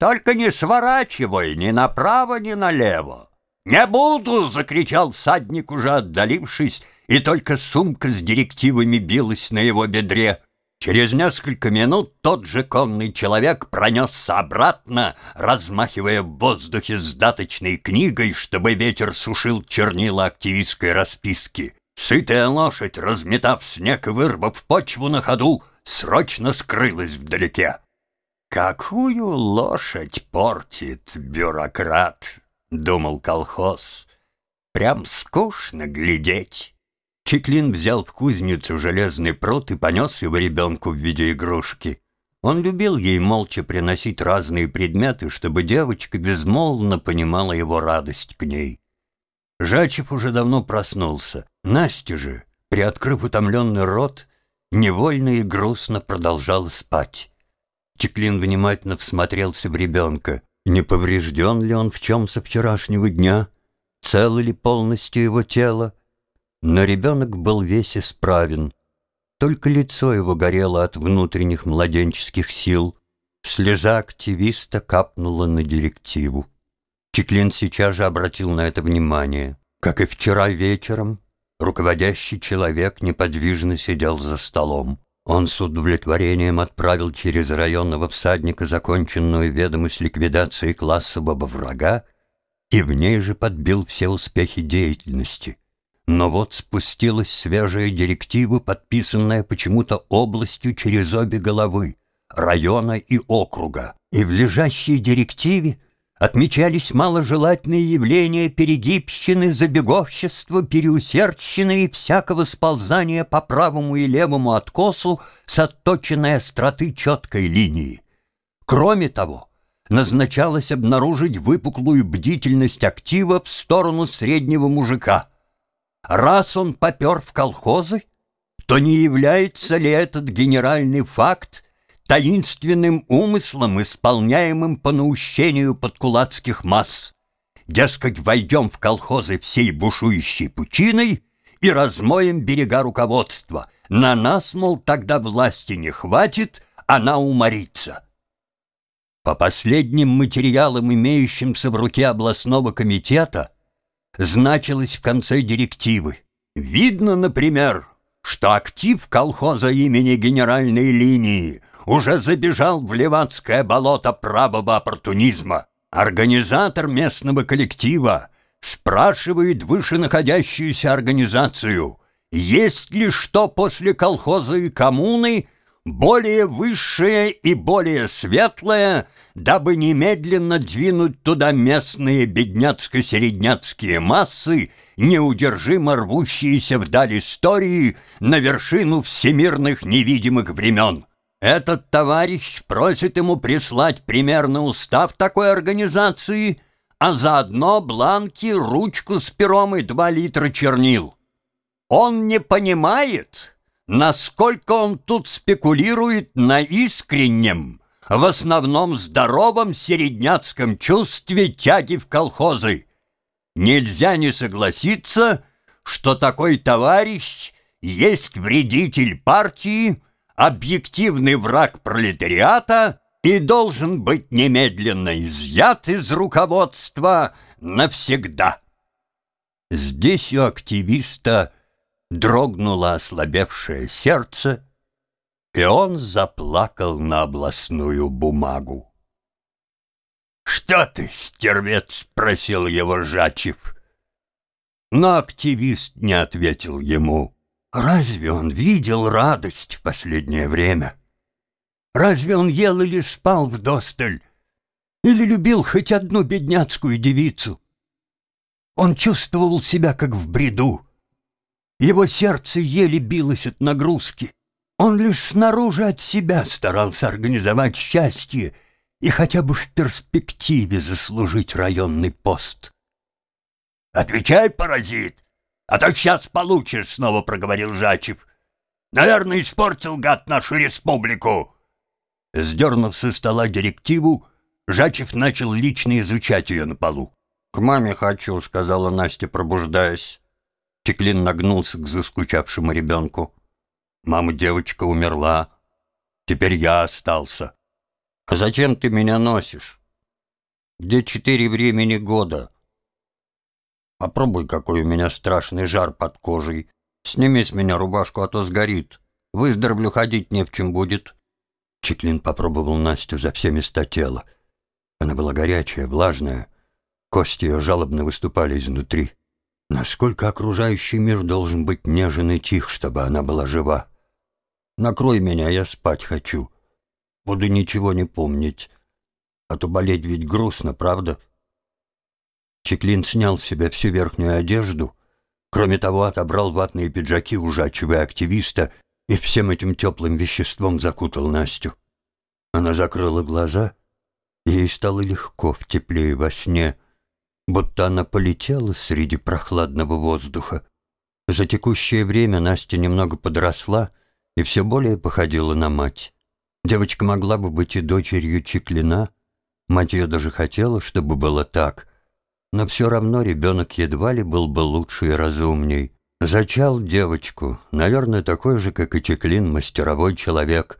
Только не сворачивай ни направо, ни налево. «Не буду!» — закричал всадник, уже отдалившись, и только сумка с директивами билась на его бедре. Через несколько минут тот же конный человек пронесся обратно, размахивая в воздухе с даточной книгой, чтобы ветер сушил чернила активистской расписки. Сытая лошадь, разметав снег и вырвав почву на ходу, срочно скрылась вдалеке. «Какую лошадь портит бюрократ?» — думал колхоз. «Прям скучно глядеть». Чеклин взял в кузницу железный прут и понес его ребенку в виде игрушки. Он любил ей молча приносить разные предметы, чтобы девочка безмолвно понимала его радость к ней. Жачев уже давно проснулся. Настя же, приоткрыв утомленный рот, невольно и грустно продолжала спать. Чеклин внимательно всмотрелся в ребенка. Не поврежден ли он в чем со вчерашнего дня? Цело ли полностью его тело? Но ребенок был весь исправен. Только лицо его горело от внутренних младенческих сил. Слеза активиста капнула на директиву. Чеклин сейчас же обратил на это внимание. Как и вчера вечером, руководящий человек неподвижно сидел за столом. Он с удовлетворением отправил через районного всадника законченную ведомость ликвидации классового врага и в ней же подбил все успехи деятельности. Но вот спустилась свежая директива, подписанная почему-то областью через обе головы, района и округа. И в лежащей директиве отмечались маложелательные явления перегибщины, забеговщества, переусердщины и всякого сползания по правому и левому откосу с отточенной остроты четкой линии. Кроме того, назначалось обнаружить выпуклую бдительность актива в сторону среднего мужика. Раз он попер в колхозы, то не является ли этот генеральный факт таинственным умыслом, исполняемым по наущению подкулацких масс. Дескать, войдем в колхозы всей бушующей пучиной и размоем берега руководства. На нас, мол, тогда власти не хватит, она уморится. По последним материалам, имеющимся в руке областного комитета, значилось в конце директивы. Видно, например, что актив колхоза имени генеральной линии уже забежал в левацкое болото правого оппортунизма. Организатор местного коллектива спрашивает вышенаходящуюся организацию, есть ли что после колхоза и коммуны более высшее и более светлое, дабы немедленно двинуть туда местные бедняцко-середняцкие массы, неудержимо рвущиеся вдаль истории на вершину всемирных невидимых времен. Этот товарищ просит ему прислать примерно устав такой организации, а заодно бланки, ручку с пером и два литра чернил. Он не понимает, насколько он тут спекулирует на искреннем, в основном здоровом середняцком чувстве тяги в колхозы. Нельзя не согласиться, что такой товарищ есть вредитель партии, объективный враг пролетариата и должен быть немедленно изъят из руководства навсегда. Здесь у активиста дрогнуло ослабевшее сердце, и он заплакал на областную бумагу. «Что ты, стервец?» — спросил его Жачев. Но активист не ответил ему. Разве он видел радость в последнее время? Разве он ел или спал в досталь? Или любил хоть одну бедняцкую девицу? Он чувствовал себя как в бреду. Его сердце еле билось от нагрузки. Он лишь снаружи от себя старался организовать счастье и хотя бы в перспективе заслужить районный пост. «Отвечай, паразит!» «А то сейчас получишь», — снова проговорил Жачев. «Наверное, испортил гад нашу республику». Сдернув со стола директиву, Жачев начал лично изучать ее на полу. «К маме хочу», — сказала Настя, пробуждаясь. Теклин нагнулся к заскучавшему ребенку. «Мама девочка умерла. Теперь я остался». «А зачем ты меня носишь? где четыре времени года. Попробуй, какой у меня страшный жар под кожей. Сними с меня рубашку, а то сгорит. Выздоровлю, ходить не в чем будет. Чеклин попробовал Настю за все места тела. Она была горячая, влажная. Кости ее жалобно выступали изнутри. Насколько окружающий мир должен быть нежен и тих, чтобы она была жива. Накрой меня, я спать хочу. Буду ничего не помнить. А то болеть ведь грустно, правда? Чеклин снял с себя всю верхнюю одежду. Кроме того, отобрал ватные пиджаки у жачего активиста и всем этим теплым веществом закутал Настю. Она закрыла глаза, и ей стало легко в тепле и во сне, будто она полетела среди прохладного воздуха. За текущее время Настя немного подросла и все более походила на мать. Девочка могла бы быть и дочерью Чеклина, мать ее даже хотела, чтобы было так, но все равно ребенок едва ли был бы лучше и разумней. Зачал девочку, наверное, такой же, как и Чеклин, мастеровой человек.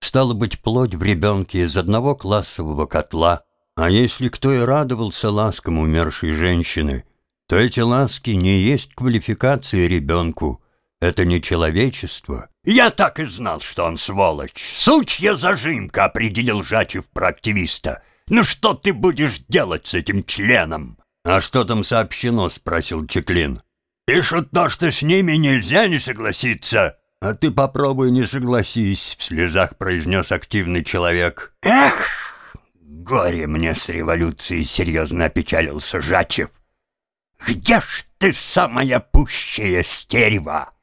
Стало быть, плоть в ребенке из одного классового котла. А если кто и радовался ласкам умершей женщины, то эти ласки не есть квалификации ребенку. Это не человечество. Я так и знал, что он сволочь. Сучья зажимка, определил Жачев про активиста. Ну что ты будешь делать с этим членом? А что там сообщено, спросил Чеклин. Пишут то, что с ними нельзя не согласиться. А ты попробуй не согласись, в слезах произнес активный человек. Эх, горе мне с революцией, серьезно опечалился Жачев. Где ж ты самая пущая стерва?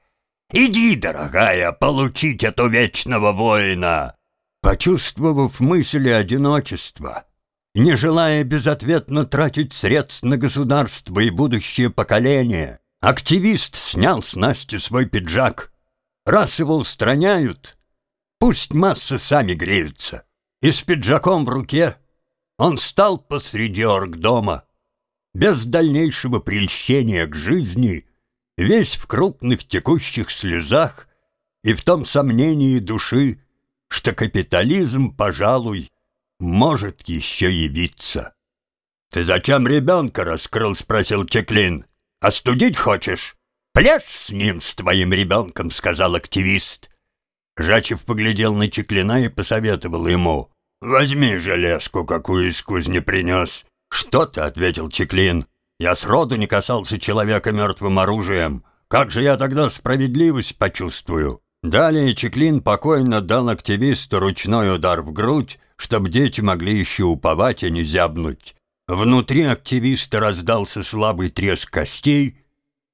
Иди, дорогая, получить эту вечного воина. Почувствовав мысли одиночества, не желая безответно тратить средств на государство и будущее поколение, Активист снял с Насти свой пиджак. Раз его устраняют, пусть массы сами греются. И с пиджаком в руке он стал посреди оргдома, без дальнейшего прельщения к жизни, весь в крупных текущих слезах и в том сомнении души, что капитализм, пожалуй, может еще явиться. «Ты зачем ребенка раскрыл?» — спросил Чеклин. Остудить хочешь? Пляж с ним, с твоим ребенком, сказал активист. Жачев поглядел на Чеклина и посоветовал ему. «Возьми железку, какую из кузни принес». «Что ты?» — ответил Чеклин. «Я сроду не касался человека мертвым оружием. Как же я тогда справедливость почувствую?» Далее Чеклин покойно дал активисту ручной удар в грудь, чтобы дети могли еще уповать, а не зябнуть. Внутри активиста раздался слабый треск костей,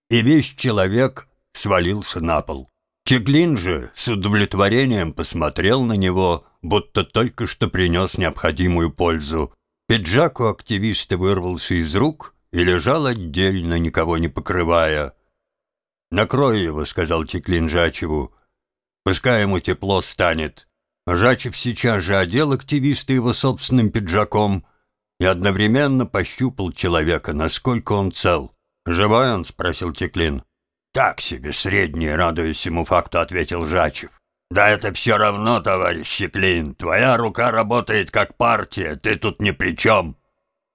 и весь человек свалился на пол. Чеглин же с удовлетворением посмотрел на него, будто только что принес необходимую пользу. Пиджак у активиста вырвался из рук и лежал отдельно, никого не покрывая. «Накрой его», — сказал Чеклин Жачеву. «Пускай ему тепло станет». Жачев сейчас же одел активиста его собственным пиджаком — и одновременно пощупал человека, насколько он цел. «Живой он?» — спросил Теклин. «Так себе, средний, радуясь ему факту, ответил Жачев. «Да это все равно, товарищ Теклин. Твоя рука работает как партия, ты тут ни при чем».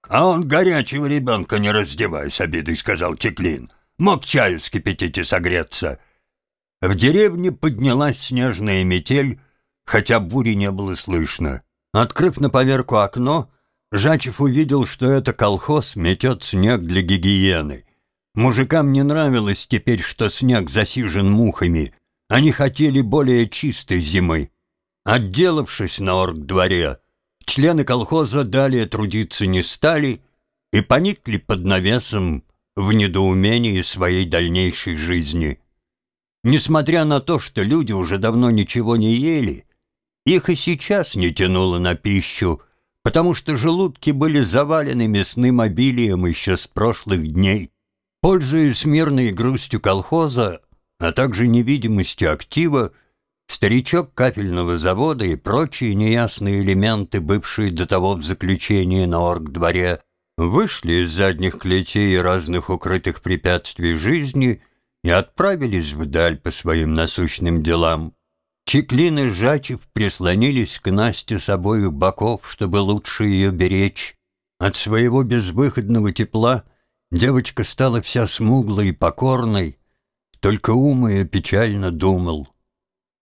«А он горячего ребенка не раздевай с обидой», — сказал Теклин. «Мог чаю скипятить и согреться». В деревне поднялась снежная метель, хотя бури не было слышно. Открыв на поверку окно, Жачев увидел, что это колхоз метет снег для гигиены. Мужикам не нравилось теперь, что снег засижен мухами. Они хотели более чистой зимы. Отделавшись на оргдворе, члены колхоза далее трудиться не стали и поникли под навесом в недоумении своей дальнейшей жизни. Несмотря на то, что люди уже давно ничего не ели, их и сейчас не тянуло на пищу, потому что желудки были завалены мясным обилием еще с прошлых дней. Пользуясь мирной грустью колхоза, а также невидимостью актива, старичок кафельного завода и прочие неясные элементы, бывшие до того в заключении на оргдворе, вышли из задних клетей и разных укрытых препятствий жизни и отправились вдаль по своим насущным делам. Чеклин и Жачев прислонились к Насте с обоих боков, чтобы лучше ее беречь, От своего безвыходного тепла девочка стала вся смуглой и покорной, только ум ее печально думал.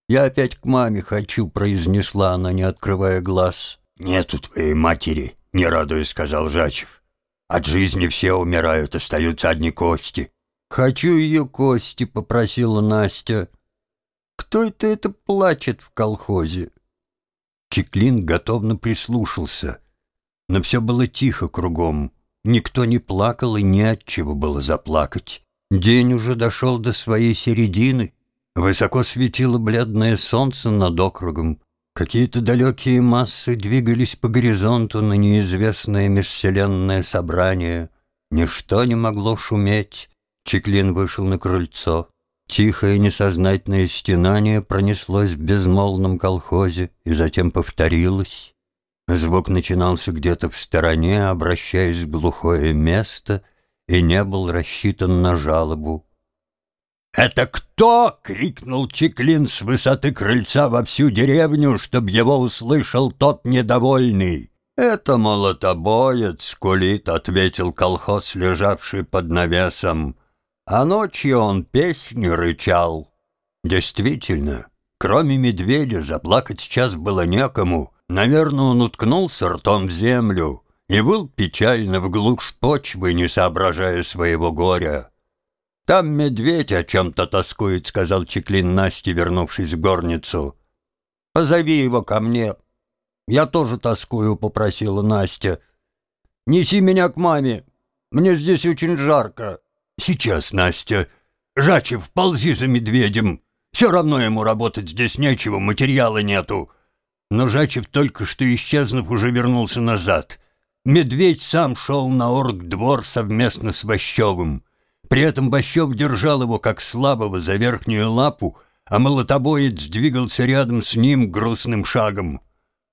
«Я опять к маме хочу», — произнесла она, не открывая глаз. «Нету твоей матери», — не радуясь, сказал Жачев. «От жизни все умирают, остаются одни кости». «Хочу ее кости», — попросила Настя. «Кто это это плачет в колхозе?» Чеклин готовно прислушался, но все было тихо кругом. Никто не плакал и не от чего было заплакать. День уже дошел до своей середины. Высоко светило бледное солнце над округом. Какие-то далекие массы двигались по горизонту на неизвестное межвселенное собрание. Ничто не могло шуметь. Чеклин вышел на крыльцо. Тихое несознательное стенание пронеслось в безмолвном колхозе и затем повторилось. Звук начинался где-то в стороне, обращаясь в глухое место, и не был рассчитан на жалобу. «Это кто?» — крикнул Чеклин с высоты крыльца во всю деревню, чтобы его услышал тот недовольный. «Это молотобоец, скулит», — ответил колхоз, лежавший под навесом. А ночью он песню рычал. Действительно, кроме медведя заплакать сейчас было некому. Наверное, он уткнулся ртом в землю и выл печально в глушь почвы, не соображая своего горя. «Там медведь о чем-то тоскует», — сказал Чеклин Насте, вернувшись в горницу. «Позови его ко мне». «Я тоже тоскую», — попросила Настя. «Неси меня к маме. Мне здесь очень жарко». «Сейчас, Настя. Жачев, ползи за медведем. Все равно ему работать здесь нечего, материала нету». Но Жачев, только что исчезнув, уже вернулся назад. Медведь сам шел на оргдвор совместно с Ващевым. При этом Ващев держал его как слабого за верхнюю лапу, а молотобоец двигался рядом с ним грустным шагом.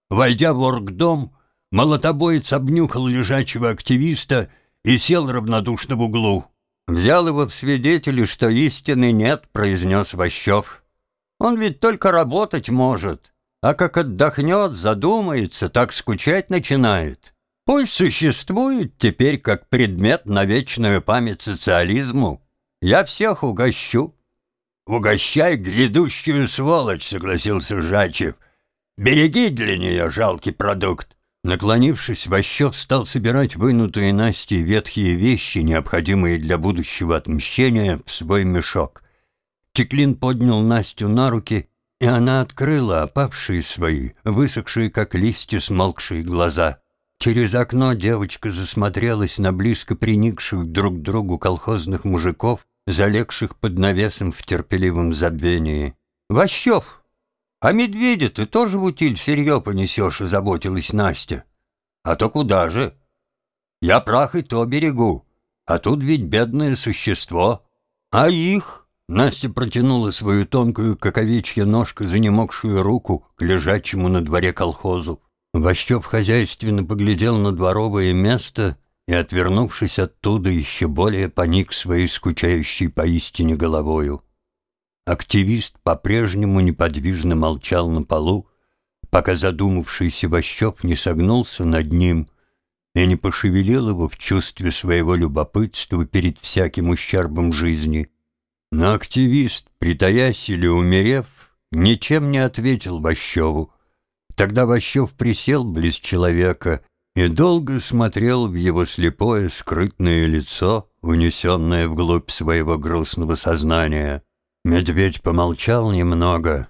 Войдя в оргдом, молотобоец обнюхал лежачего активиста и сел равнодушно в углу. «Взял его в свидетели, что истины нет», — произнес Ващев. «Он ведь только работать может, а как отдохнет, задумается, так скучать начинает. Пусть существует теперь как предмет на вечную память социализму. Я всех угощу». «Угощай грядущую сволочь», — согласился Жачев. «Береги для нее жалкий продукт. Наклонившись, Ващев стал собирать вынутые Настей ветхие вещи, необходимые для будущего отмщения, в свой мешок. Чеклин поднял Настю на руки, и она открыла опавшие свои, высохшие, как листья, смолкшие глаза. Через окно девочка засмотрелась на близко приникших друг к другу колхозных мужиков, залегших под навесом в терпеливом забвении. «Ващев!» «А медведя ты тоже в утиль сырье понесешь», — заботилась Настя. «А то куда же? Я прах и то берегу, а тут ведь бедное существо. А их...» Настя протянула свою тонкую, как овечья ножка, занемогшую руку к лежачему на дворе колхозу. Ващев хозяйственно поглядел на дворовое место и, отвернувшись оттуда, еще более поник своей скучающей поистине головою. Активист по-прежнему неподвижно молчал на полу, пока задумавшийся Ващев не согнулся над ним и не пошевелил его в чувстве своего любопытства перед всяким ущербом жизни. Но активист, притаясь или умерев, ничем не ответил Ващеву. Тогда Ващев присел близ человека и долго смотрел в его слепое скрытное лицо, унесенное вглубь своего грустного сознания. Медведь помолчал немного,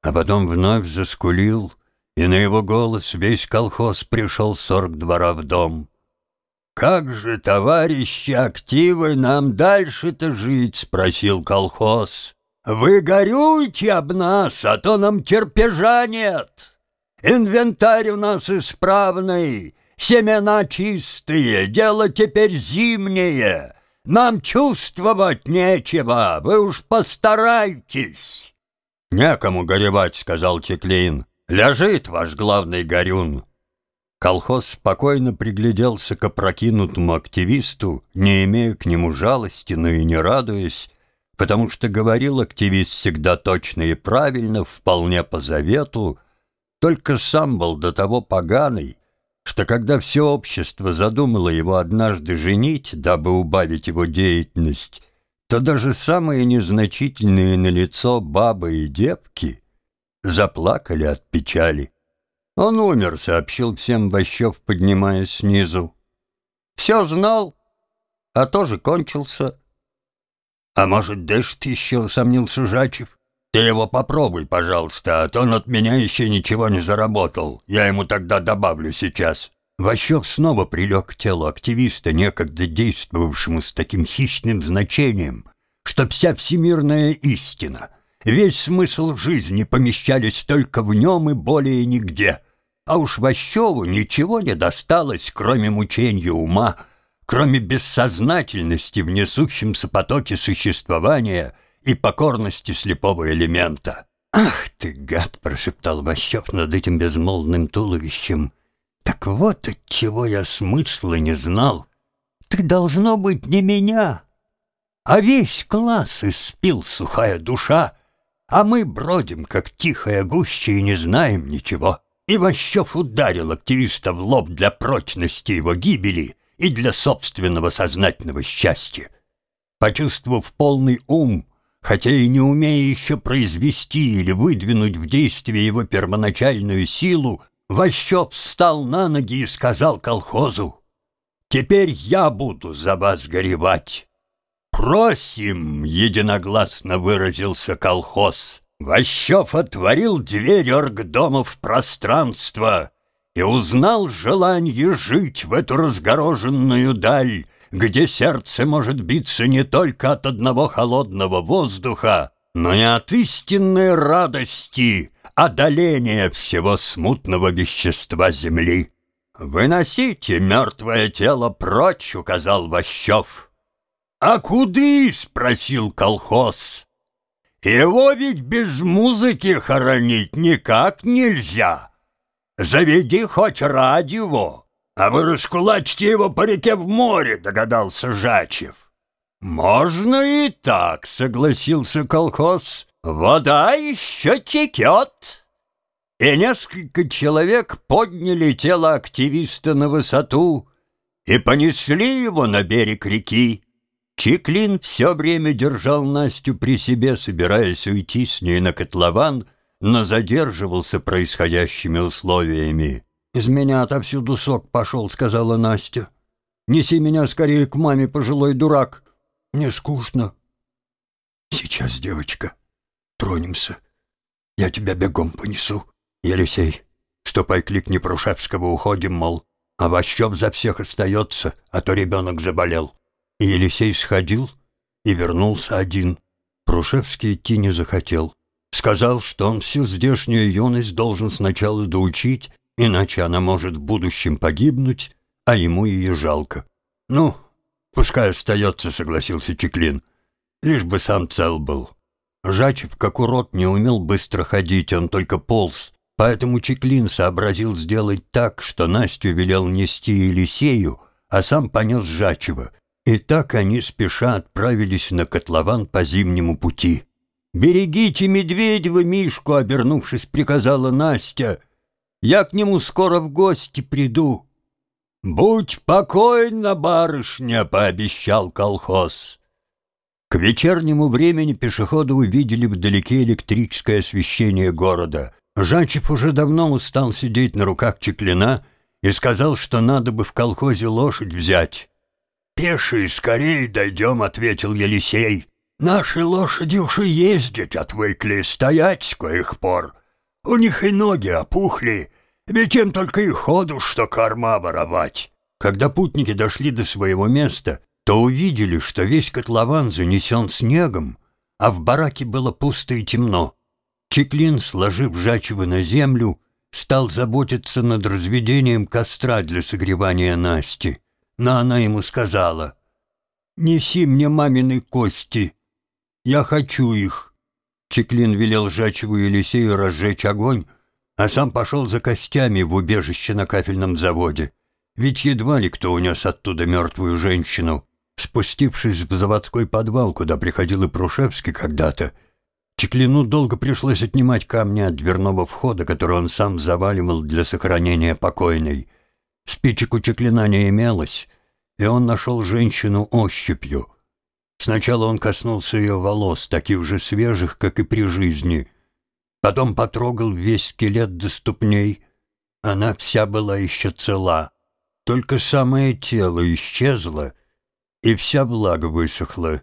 а потом вновь заскулил, и на его голос весь колхоз пришел сорок двора в дом. «Как же, товарищи активы, нам дальше-то жить?» — спросил колхоз. «Вы горюйте об нас, а то нам терпежа нет. Инвентарь у нас исправный, семена чистые, дело теперь зимнее». Нам чувствовать нечего, вы уж постарайтесь. Некому горевать, сказал Теклин. Лежит ваш главный горюн. Колхоз спокойно пригляделся к опрокинутому активисту, не имея к нему жалости, но и не радуясь, потому что говорил активист всегда точно и правильно, вполне по завету, только сам был до того поганый, что когда все общество задумало его однажды женить, дабы убавить его деятельность, то даже самые незначительные на лицо бабы и девки заплакали от печали. Он умер, сообщил всем Ващев, поднимаясь снизу. Все знал, а тоже кончился. А может, дышит еще, сомнился Жачев. Ты его попробуй, пожалуйста, а то он от меня еще ничего не заработал. Я ему тогда добавлю сейчас». Ващев снова прилег к телу активиста, некогда действовавшему с таким хищным значением, что вся всемирная истина, весь смысл жизни помещались только в нем и более нигде. А уж Ващеву ничего не досталось, кроме мучения ума, кроме бессознательности в несущемся потоке существования — и покорности слепого элемента. «Ах ты, гад!» — прошептал Ващев над этим безмолвным туловищем. «Так вот от чего я смысла не знал. Ты, должно быть, не меня, а весь класс испил сухая душа, а мы бродим, как тихая гуща, и не знаем ничего». И Ващев ударил активиста в лоб для прочности его гибели и для собственного сознательного счастья. Почувствовав полный ум, хотя и не умея еще произвести или выдвинуть в действие его первоначальную силу, Ващев встал на ноги и сказал колхозу, «Теперь я буду за вас горевать». «Просим!» — единогласно выразился колхоз. Ващев отворил дверь оргдома в пространство и узнал желание жить в эту разгороженную даль, где сердце может биться не только от одного холодного воздуха, но и от истинной радости, одоления всего смутного вещества земли. «Выносите мертвое тело прочь», — указал Ващев. «А куды?» — спросил колхоз. «Его ведь без музыки хоронить никак нельзя. Заведи хоть радио». «А вы раскулачьте его по реке в море», — догадался Жачев. «Можно и так», — согласился колхоз. «Вода еще текет». И несколько человек подняли тело активиста на высоту и понесли его на берег реки. Чеклин все время держал Настю при себе, собираясь уйти с ней на котлован, но задерживался происходящими условиями. «Из меня отовсюду сок пошел», — сказала Настя. «Неси меня скорее к маме, пожилой дурак. Мне скучно». «Сейчас, девочка, тронемся. Я тебя бегом понесу. Елисей, ступай кликни Прушевского, уходим, мол. А Ващев за всех остается, а то ребенок заболел». И Елисей сходил и вернулся один. Прушевский идти не захотел. Сказал, что он всю здешнюю юность должен сначала доучить, иначе она может в будущем погибнуть, а ему ее жалко. «Ну, пускай остается», — согласился Чеклин, — «лишь бы сам цел был». Жачев, как урод, не умел быстро ходить, он только полз, поэтому Чеклин сообразил сделать так, что Настю велел нести Елисею, а сам понес Жачева. И так они спеша отправились на котлован по зимнему пути. «Берегите Медведева, Мишку!» — обернувшись, приказала Настя — я к нему скоро в гости приду». «Будь покойна, барышня», — пообещал колхоз. К вечернему времени пешеходы увидели вдалеке электрическое освещение города. Жачев уже давно устал сидеть на руках Чеклина и сказал, что надо бы в колхозе лошадь взять. «Пешие скорее дойдем», — ответил Елисей. «Наши лошади уж и ездить отвыкли, стоять с коих пор. У них и ноги опухли, ведь им только и ходу, что корма воровать. Когда путники дошли до своего места, то увидели, что весь котлован занесен снегом, а в бараке было пусто и темно. Чеклин, сложив жачево на землю, стал заботиться над разведением костра для согревания Насти. Но она ему сказала, «Неси мне мамины кости, я хочу их». Чеклин велел Жачеву Елисею разжечь огонь, а сам пошел за костями в убежище на кафельном заводе. Ведь едва ли кто унес оттуда мертвую женщину. Спустившись в заводской подвал, куда приходил и Прушевский когда-то, Чеклину долго пришлось отнимать камни от дверного входа, который он сам заваливал для сохранения покойной. Спичек у Чеклина не имелось, и он нашел женщину ощупью. Сначала он коснулся ее волос, таких же свежих, как и при жизни. Потом потрогал весь скелет до ступней. Она вся была еще цела. Только самое тело исчезло, и вся влага высохла.